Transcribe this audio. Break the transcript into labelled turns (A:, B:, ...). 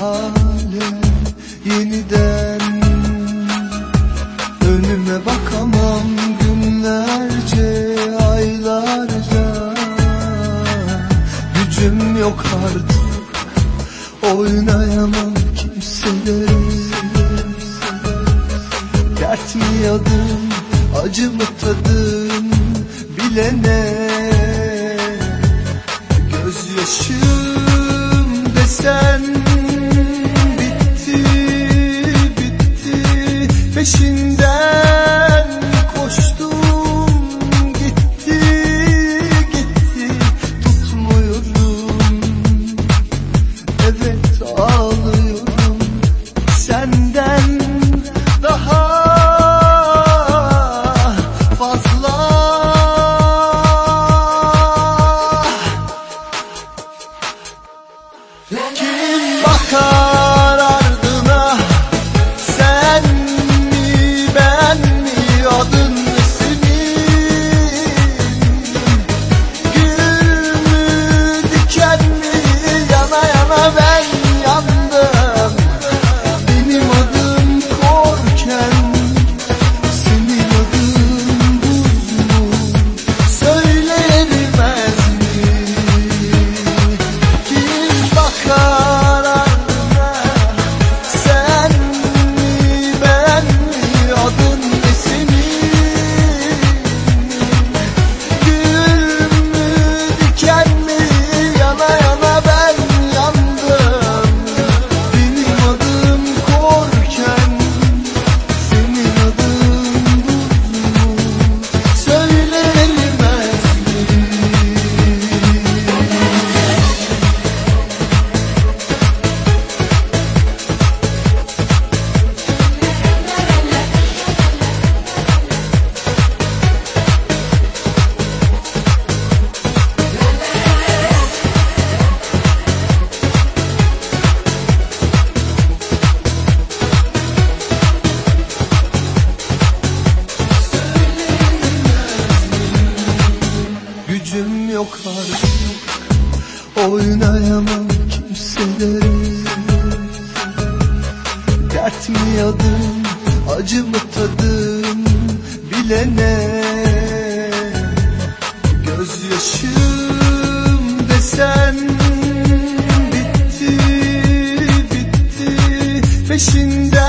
A: hale yeniden. Önüme bakamam günlerce aylarca Gücüm yok artık oynayamam kimselere Dert mi yadım acı mı tadım bilene. Gözyaşım Peşinden koştum gitti gitti Tutmuyorum. Evet ağlıyorum Senden daha fazla. Kim bakar Acı mı tadım Bilene Gözyaşım desen Bitti bitti. Peşinden